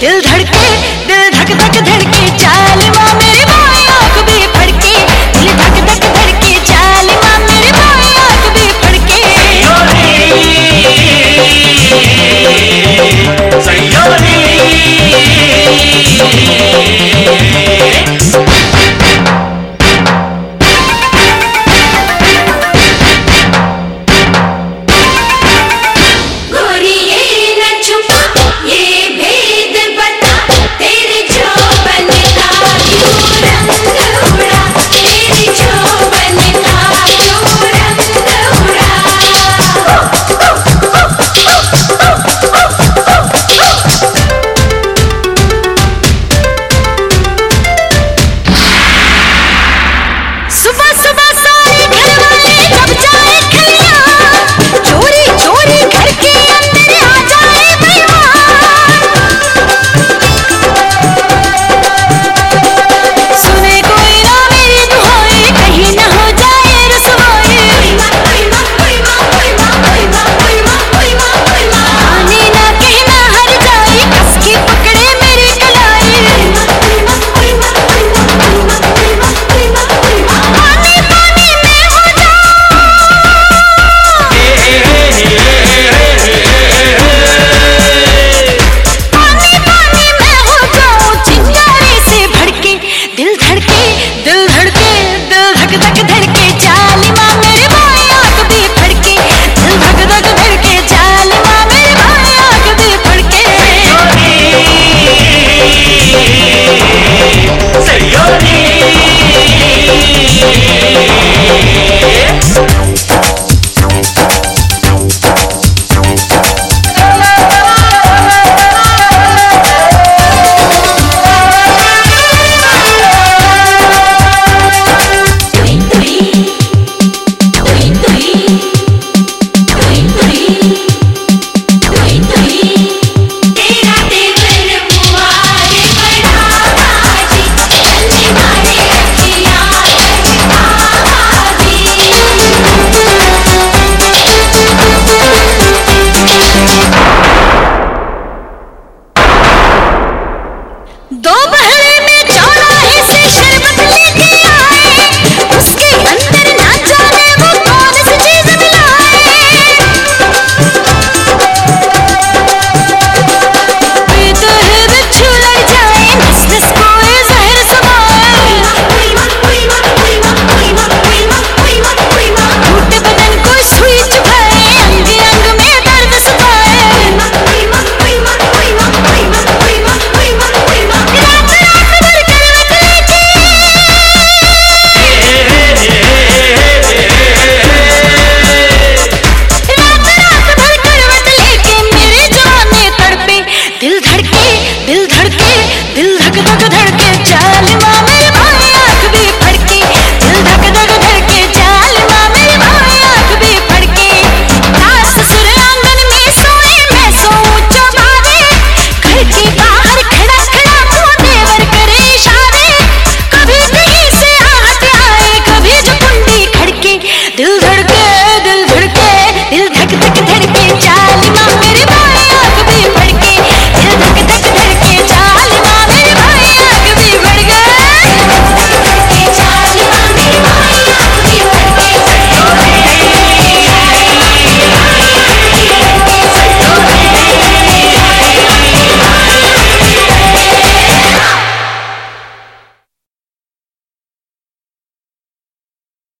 Till